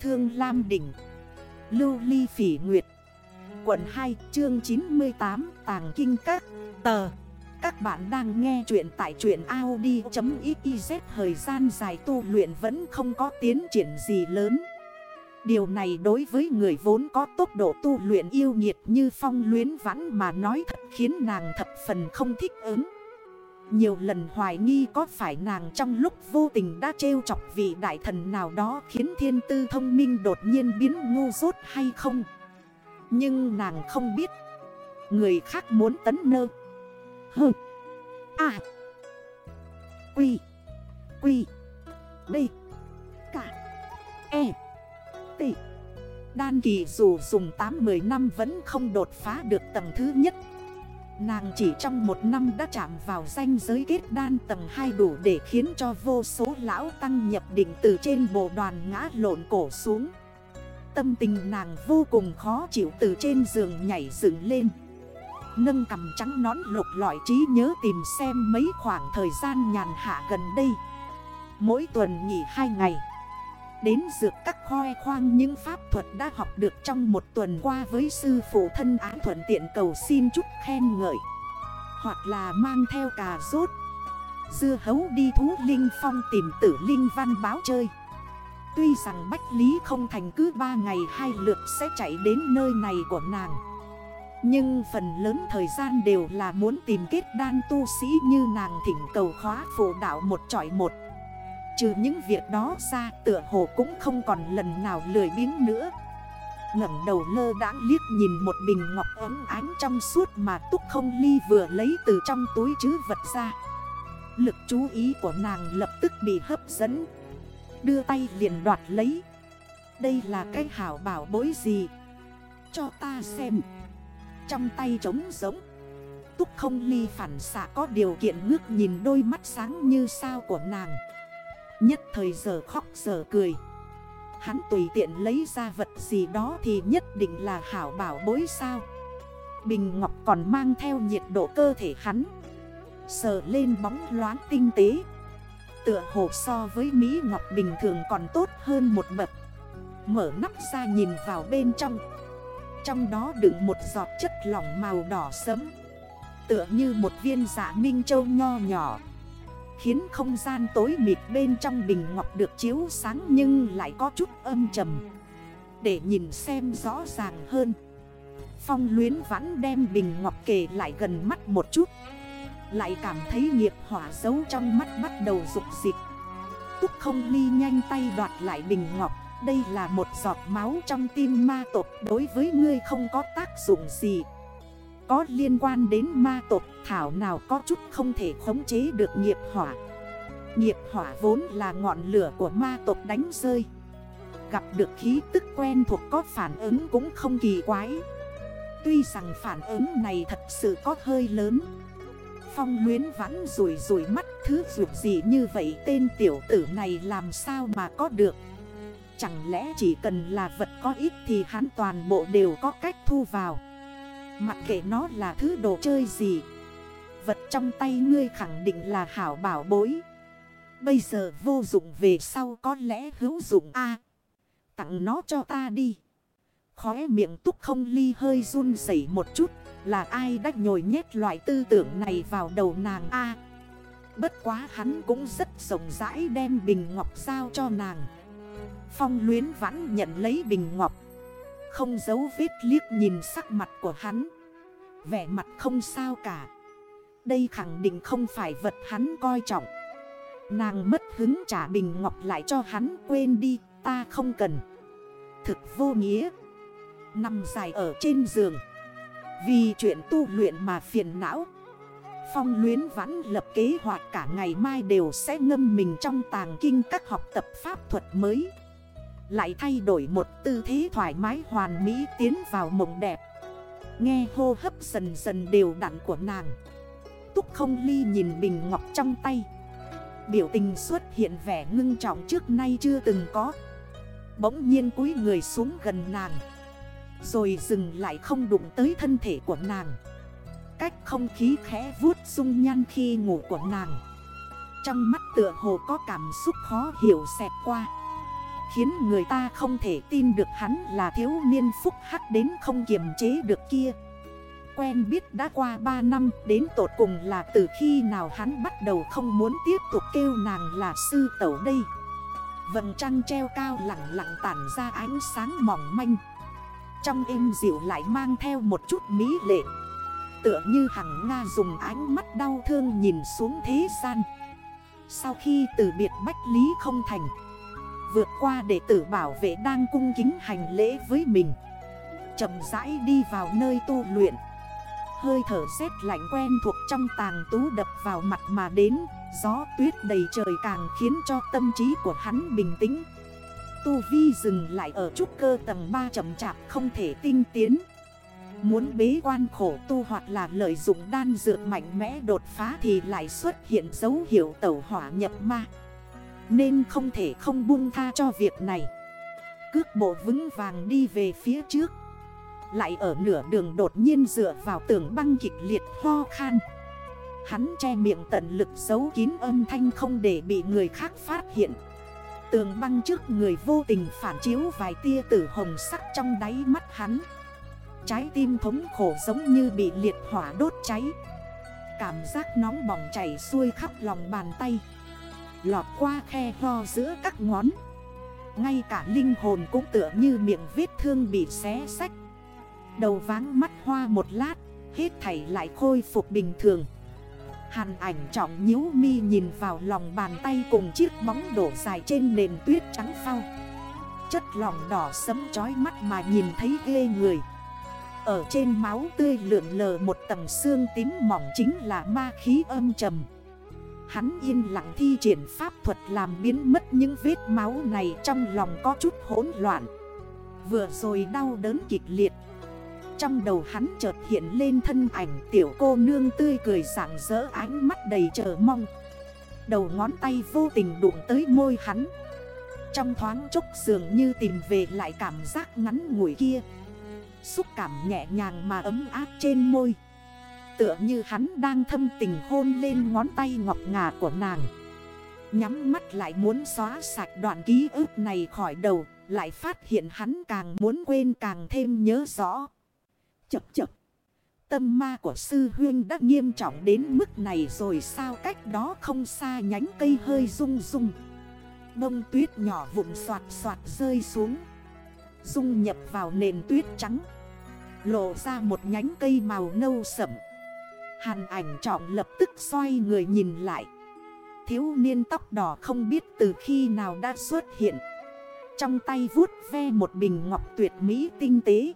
Thương Lam Đỉnh. Lưu Ly Phỉ Nguyệt. Quận 2 chương 98 Tàng Kinh Các. Tờ. Các bạn đang nghe chuyện tại truyện Audi.xyz Thời gian dài tu luyện vẫn không có tiến triển gì lớn. Điều này đối với người vốn có tốc độ tu luyện yêu nhiệt như phong luyến vãn mà nói thật khiến nàng thập phần không thích ứng nhiều lần hoài nghi có phải nàng trong lúc vô tình đã trêu chọc vị đại thần nào đó khiến thiên tư thông minh đột nhiên biến ngu dốt hay không. Nhưng nàng không biết. Người khác muốn tấn nơ. Hừ. À. Quy. Quy. Đi. Cả. E. T. Đan kỳ dù dùng 8-10 năm vẫn không đột phá được tầng thứ nhất Nàng chỉ trong một năm đã chạm vào danh giới kết đan tầng 2 đủ để khiến cho vô số lão tăng nhập định từ trên bộ đoàn ngã lộn cổ xuống. Tâm tình nàng vô cùng khó chịu từ trên giường nhảy dựng lên. Nâng cầm trắng nón lục lọi trí nhớ tìm xem mấy khoảng thời gian nhàn hạ gần đây. Mỗi tuần nghỉ hai ngày. Đến dược các khoe khoang những pháp thuật đã học được trong một tuần qua với sư phụ thân án thuận tiện cầu xin chút khen ngợi. Hoặc là mang theo cà rốt. Dưa hấu đi thú Linh Phong tìm tử Linh Văn báo chơi. Tuy rằng Bách Lý không thành cứ 3 ngày hai lượt sẽ chạy đến nơi này của nàng. Nhưng phần lớn thời gian đều là muốn tìm kết đan tu sĩ như nàng thỉnh cầu khóa phụ đạo một trọi một. Trừ những việc đó ra, tựa hồ cũng không còn lần nào lười biếng nữa. Ngẩng đầu lơ đãng liếc nhìn một bình ngọc ấm ánh trong suốt mà túc không ly vừa lấy từ trong túi chứ vật ra. Lực chú ý của nàng lập tức bị hấp dẫn. Đưa tay liền đoạt lấy. Đây là cái hảo bảo bối gì? Cho ta xem. Trong tay trống giống Túc không ly phản xạ có điều kiện ngước nhìn đôi mắt sáng như sao của nàng. Nhất thời giờ khóc giờ cười. Hắn tùy tiện lấy ra vật gì đó thì nhất định là hảo bảo bối sao? Bình ngọc còn mang theo nhiệt độ cơ thể hắn. Sờ lên bóng loáng tinh tế. Tựa hồ so với Mỹ Ngọc bình thường còn tốt hơn một bậc. Mở nắp ra nhìn vào bên trong. Trong đó đựng một giọt chất lỏng màu đỏ sấm Tựa như một viên dạ minh châu nho nhỏ. Khiến không gian tối mịt bên trong bình ngọc được chiếu sáng nhưng lại có chút âm trầm. Để nhìn xem rõ ràng hơn, Phong luyến vãn đem bình ngọc kề lại gần mắt một chút, Lại cảm thấy nghiệp hỏa giấu trong mắt bắt đầu rục dịch Túc không ly nhanh tay đoạt lại bình ngọc, Đây là một giọt máu trong tim ma tộc, Đối với ngươi không có tác dụng gì có liên quan đến ma tộc, thảo nào có chút không thể khống chế được nghiệp hỏa. Nghiệp hỏa vốn là ngọn lửa của ma tộc đánh rơi. Gặp được khí tức quen thuộc có phản ứng cũng không kỳ quái. Tuy rằng phản ứng này thật sự có hơi lớn. Phong luyến vãn rủi rủi mắt, thứ dược gì như vậy, tên tiểu tử này làm sao mà có được? Chẳng lẽ chỉ cần là vật có ít thì hắn toàn bộ đều có cách thu vào? Mặc kệ nó là thứ đồ chơi gì, Vật trong tay ngươi khẳng định là hảo bảo bối. Bây giờ vô dụng về sau có lẽ hữu dụng a. Tặng nó cho ta đi. Khóe miệng túc không ly hơi run rẩy một chút, Là ai đã nhồi nhét loại tư tưởng này vào đầu nàng a? Bất quá hắn cũng rất rộng rãi đem bình ngọc giao cho nàng. Phong luyến vãn nhận lấy bình ngọc không giấu vết liếc nhìn sắc mặt của hắn. Vẻ mặt không sao cả. Đây khẳng định không phải vật hắn coi trọng. Nàng mất hứng trả bình ngọc lại cho hắn, quên đi, Ta không cần. Thực vô nghĩa. Nằm dài ở trên giường. Vì chuyện tu luyện mà phiền não. Phong luyến vãn lập kế hoạch cả ngày mai đều sẽ ngâm mình trong tàng kinh các học tập pháp thuật mới lại thay đổi một tư thế thoải mái hoàn mỹ tiến vào mộng đẹp. Nghe hô hấp dần dần đều đặn của nàng. Túc không ly nhìn bình ngọc trong tay. Biểu tình xuất hiện vẻ ngưng trọng trước nay chưa từng có. Bỗng nhiên cúi người xuống gần nàng. Rồi dừng lại không đụng tới thân thể của nàng. Cách không khí khẽ vuốt dung nhan khi ngủ của nàng. Trong mắt tựa hồ có cảm xúc khó hiểu xẹt qua. Khiến người ta không thể tin được hắn là thiếu niên phúc hắc đến không kiềm chế được kia. Quen biết đã qua 3 năm, Đến tột cùng là từ khi nào hắn bắt đầu không muốn tiếp tục kêu nàng là sư tẩu đây. Vầng trăng treo cao lặng lặng tản ra ánh sáng mỏng manh. Trong êm dịu lại mang theo một chút mỹ lệ. Tựa như hằng Nga dùng ánh mắt đau thương nhìn xuống thế gian. Sau khi từ biệt Bách Lý không thành Vượt qua đệ tử bảo vệ đang cung kính hành lễ với mình. Chậm rãi đi vào nơi tu luyện. Hơi thở rét lạnh quen thuộc trong tàng tú đập vào mặt mà đến, Gió tuyết đầy trời càng khiến cho tâm trí của hắn bình tĩnh. Tu Vi dừng lại ở trúc cơ tầng 3 chậm chạp không thể tinh tiến. Muốn bế quan khổ tu hoặc là lợi dụng đan dược mạnh mẽ đột phá thì lại xuất hiện dấu hiệu tẩu hỏa nhập ma. Nên không thể không buông tha cho việc này. Cước bộ vững vàng đi về phía trước. Lại ở nửa đường đột nhiên dựa vào tường băng kịch liệt ho khan. Hắn che miệng tận lực giấu kín âm thanh không để bị người khác phát hiện. Tường băng trước người vô tình phản chiếu vài tia tử hồng sắc trong đáy mắt hắn. Trái tim thống khổ giống như bị liệt hỏa đốt cháy. Cảm giác nóng bỏng chảy xuôi khắp lòng bàn tay. Lọt qua khe ho giữa các ngón. Ngay cả linh hồn cũng tựa như miệng vết thương bị xé sách Đầu váng mắt hoa một lát, Hết thảy lại khôi phục bình thường. Hàn ảnh trọng nhíu mi nhìn vào lòng bàn tay cùng chiếc bóng đổ dài trên nền tuyết trắng phao. Chất lòng đỏ sấm chói mắt mà nhìn thấy ghê người. Ở trên máu tươi lượn lờ một tầng xương tím mỏng chính là ma khí âm trầm. Hắn yên lặng thi triển pháp thuật làm biến mất những vết máu này trong lòng có chút hỗn loạn. Vừa rồi đau đớn kịch liệt. Trong đầu hắn chợt hiện lên thân ảnh tiểu cô nương tươi cười sảng rỡ ánh mắt đầy chờ mong. Đầu ngón tay vô tình đụng tới môi hắn. Trong thoáng chốc dường như tìm về lại cảm giác ngắn ngủi kia. Xúc cảm nhẹ nhàng mà ấm áp trên môi. Tựa như hắn đang thâm tình hôn lên ngón tay ngọc ngà của nàng Nhắm mắt lại muốn xóa sạch đoạn ký ức này khỏi đầu, Lại phát hiện hắn càng muốn quên càng thêm nhớ rõ Chập chập. Tâm ma của sư huyên đã nghiêm trọng đến mức này rồi sao cách đó không xa nhánh cây hơi rung rung. Bông tuyết nhỏ vụn soạt soạt rơi xuống. Dung nhập vào nền tuyết trắng. Lộ ra một nhánh cây màu nâu sẩm. Hàn ảnh trọng lập tức xoay người nhìn lại. Thiếu niên tóc đỏ không biết từ khi nào đã xuất hiện. Trong tay vuốt ve một bình ngọc tuyệt mỹ tinh tế.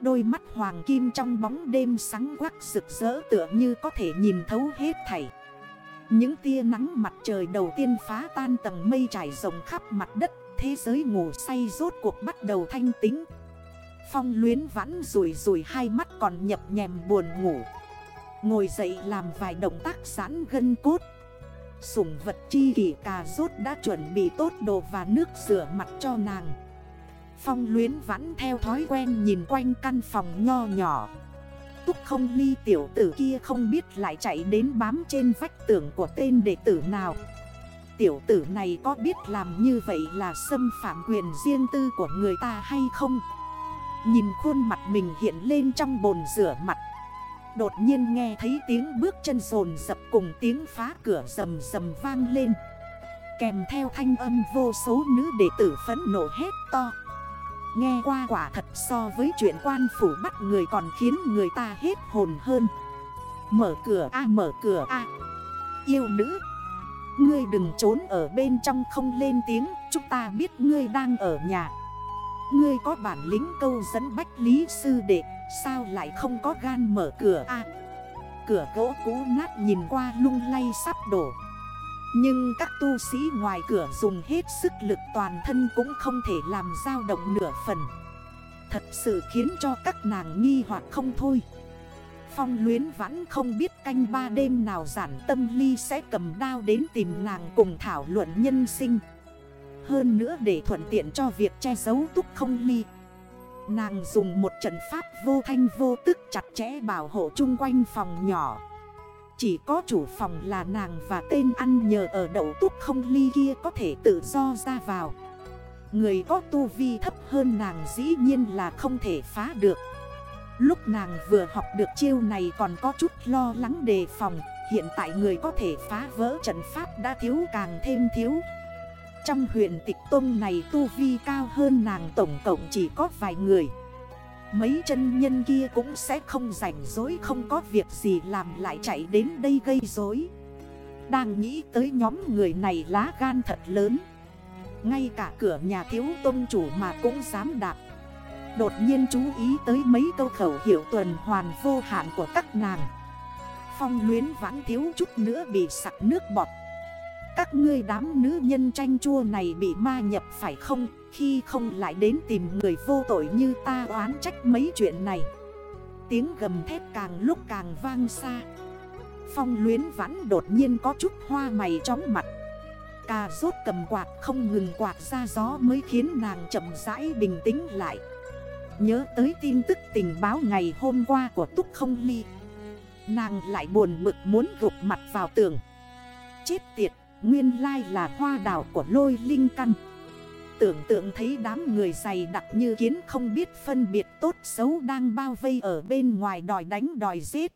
Đôi mắt hoàng kim trong bóng đêm sáng quắc rực rỡ tựa như có thể nhìn thấu hết thảy Những tia nắng mặt trời đầu tiên phá tan tầng mây trải rộng khắp mặt đất, Thế giới ngủ say rốt cuộc bắt đầu thanh tính Phong luyến vãn rủi rủi hai mắt còn nhập nhèm buồn ngủ Ngồi dậy làm vài động tác giãn gân cốt. Sủng vật chi kỷ cà rốt đã chuẩn bị tốt đồ và nước rửa mặt cho nàng. Phong luyến vẫn theo thói quen nhìn quanh căn phòng nho nhỏ. Túc không ly tiểu tử kia không biết lại chạy đến bám trên vách tường của tên đệ tử nào. Tiểu tử này có biết làm như vậy là xâm phạm quyền riêng tư của người ta hay không? Nhìn khuôn mặt mình hiện lên trong bồn rửa mặt Đột nhiên nghe thấy tiếng bước chân rồn dập cùng tiếng phá cửa rầm rầm vang lên. Kèm theo thanh âm vô số nữ đệ tử phấn nộ hét to. Nghe qua quả thật so với chuyện quan phủ bắt người còn khiến người ta hết hồn hơn. Mở cửa a, mở cửa a. Yêu nữ, Ngươi đừng trốn ở bên trong không lên tiếng, Chúng ta biết ngươi đang ở nhà. Ngươi có bản lính câu dẫn bách lý sư đệ, Sao lại không có gan mở cửa a? Cửa gỗ cũ nát nhìn qua lung lay sắp đổ. Nhưng các tu sĩ ngoài cửa dùng hết sức lực toàn thân cũng không thể làm dao động nửa phần. Thật sự khiến cho các nàng nghi hoặc không thôi. Phong luyến vẫn không biết canh ba đêm nào giản tâm ly sẽ cầm đao đến tìm nàng cùng thảo luận nhân sinh. Hơn nữa để thuận tiện cho việc che giấu túc không ly. Nàng dùng một trận pháp vô thanh vô tức chặt chẽ bảo hộ chung quanh phòng nhỏ. Chỉ có chủ phòng là nàng và tên ăn nhờ ở đậu túc không ly kia có thể tự do ra vào. Người có tu vi thấp hơn nàng dĩ nhiên là không thể phá được. Lúc nàng vừa học được chiêu này còn có chút lo lắng đề phòng, Hiện tại người có thể phá vỡ trận pháp đã thiếu càng thêm thiếu. Trong huyện tịch tôn này tu vi cao hơn nàng tổng cộng chỉ có vài người. Mấy chân nhân kia cũng sẽ không rảnh dối không có việc gì làm lại chạy đến đây gây rối. Đang nghĩ tới nhóm người này lá gan thật lớn. Ngay cả cửa nhà thiếu tôn chủ mà cũng dám đạp. Đột nhiên chú ý tới mấy câu khẩu hiệu tuần hoàn vô hạn của các nàng. Phong luyến vãn thiếu chút nữa bị sặc nước bọt. Các ngươi đám nữ nhân tranh chua này bị ma nhập phải không? Khi không lại đến tìm người vô tội như ta oán trách mấy chuyện này. Tiếng gầm thét càng lúc càng vang xa. Phong luyến vãn đột nhiên có chút hoa mày chóng mặt. Cà rốt cầm quạt không ngừng quạt ra gió mới khiến nàng chậm rãi bình tĩnh lại. Nhớ tới tin tức tình báo ngày hôm qua của Túc Không Ly. Nàng lại buồn bực muốn gục mặt vào tường. Chết tiệt, nguyên lai là hoa đảo của lôi linh căn. Tưởng tượng thấy đám người dày đặc như kiến không biết phân biệt tốt xấu đang bao vây ở bên ngoài đòi đánh đòi giết.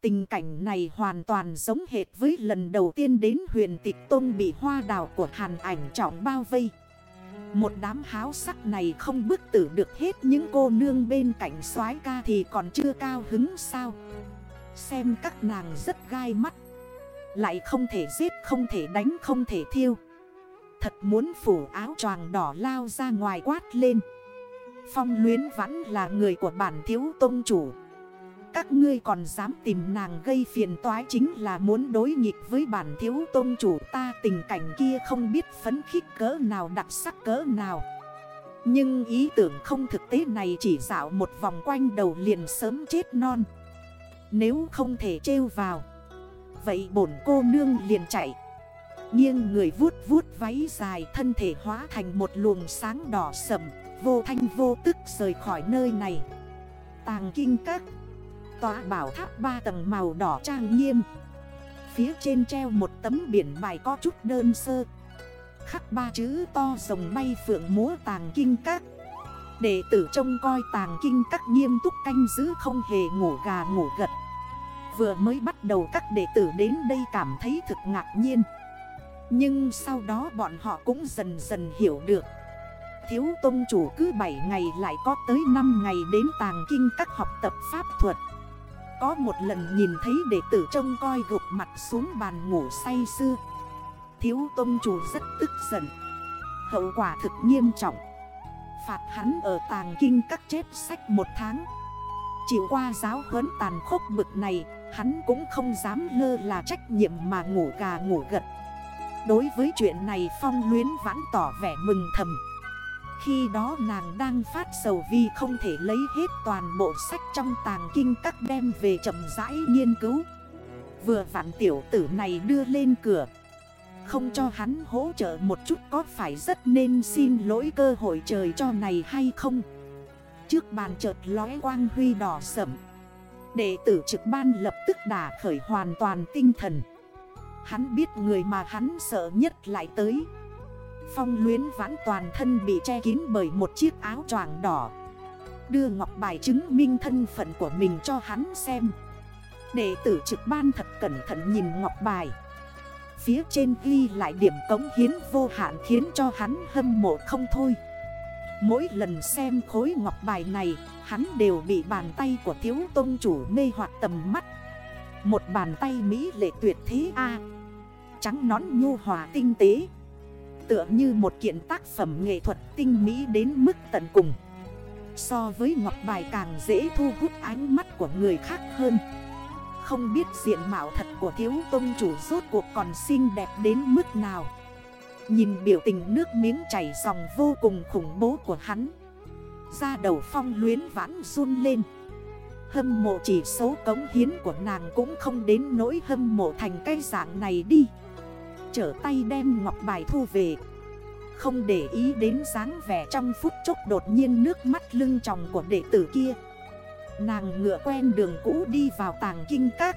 Tình cảnh này hoàn toàn giống hệt với lần đầu tiên đến huyền tịch tôn bị hoa đào của hàn ảnh trọng bao vây. Một đám háo sắc này không bức tử được hết những cô nương bên cạnh soái ca thì còn chưa cao hứng sao? Xem các nàng rất gai mắt. Lại không thể giết, không thể đánh, không thể thiêu Thật muốn phủ áo choàng đỏ lao ra ngoài quát lên Phong luyến vẫn là người của bản thiếu tôn chủ các ngươi còn dám tìm nàng gây phiền toái chính là muốn đối nghịch với bản thiếu tôn chủ ta tình cảnh kia không biết phấn khích cỡ nào đặc sắc cỡ nào. Nhưng ý tưởng không thực tế này chỉ dạo một vòng quanh đầu liền sớm chết non. Nếu không thể trêu vào, vậy bổn cô nương liền chạy. Nghiêng người vuốt vuốt váy dài thân thể hóa thành một luồng sáng đỏ sầm, vô thanh vô tức rời khỏi nơi này. Tàng kinh các Tòa bảo tháp ba tầng màu đỏ trang nghiêm Phía trên treo một tấm biển bài có chút đơn sơ Khắc ba chữ to rồng bay phượng múa tàng kinh các Đệ tử trông coi tàng kinh các nghiêm túc canh giữ không hề ngủ gà ngủ gật Vừa mới bắt đầu các đệ tử đến đây cảm thấy thực ngạc nhiên. Nhưng sau đó bọn họ cũng dần dần hiểu được. Thiếu tôn chủ cứ 7 ngày lại có tới 5 ngày đến tàng kinh các học tập pháp thuật. Có một lần nhìn thấy đệ tử trông coi gục mặt xuống bàn ngủ say sưa. Thiếu tôn chủ rất tức giận. Hậu quả thực nghiêm trọng. Phạt hắn ở tàng kinh các chết sách một tháng. Chịu qua giáo huấn tàn khốc bực này, Hắn cũng không dám lơ là trách nhiệm mà ngủ gà ngủ gật. Đối với chuyện này Phong luyến vãn tỏ vẻ mừng thầm. Khi đó nàng đang phát sầu vì không thể lấy hết toàn bộ sách trong tàng kinh các đem về chậm rãi nghiên cứu. Vừa vạn tiểu tử này đưa lên cửa. Không cho hắn hỗ trợ một chút có phải rất nên xin lỗi cơ hội trời cho này hay không? Trước bàn chợt lóe quang huy đỏ sẩm Đệ tử trực ban lập tức đả khởi hoàn toàn tinh thần. Hắn biết người mà hắn sợ nhất lại tới. Phong luyến vãn toàn thân bị che kín bởi một chiếc áo choàng đỏ. Đưa ngọc bài chứng minh thân phận của mình cho hắn xem. Đệ tử trực ban thật cẩn thận nhìn ngọc bài. Phía trên ghi lại điểm cống hiến vô hạn khiến cho hắn hâm mộ không thôi. Mỗi lần xem khối ngọc bài này, Hắn đều bị bàn tay của thiếu tôn chủ mê hoặc tầm mắt. Một bàn tay Mỹ lệ tuyệt thế A. Trắng nón nhu hòa tinh tế. Tựa như một kiện tác phẩm nghệ thuật tinh mỹ đến mức tận cùng. So với ngọc bài càng dễ thu hút ánh mắt của người khác hơn. Không biết diện mạo thật của thiếu tôn chủ rốt cuộc còn xinh đẹp đến mức nào. Nhìn biểu tình nước miếng chảy dòng vô cùng khủng bố của hắn. Ra đầu phong luyến vãn run lên. Hâm mộ chỉ xấu cống hiến của nàng cũng không đến nỗi hâm mộ thành cái dạng này đi. Trở tay đem ngọc bài thu về. Không để ý đến dáng vẻ trong phút chốc đột nhiên nước mắt lưng tròng của đệ tử kia. Nàng ngựa quen đường cũ đi vào tàng kinh các.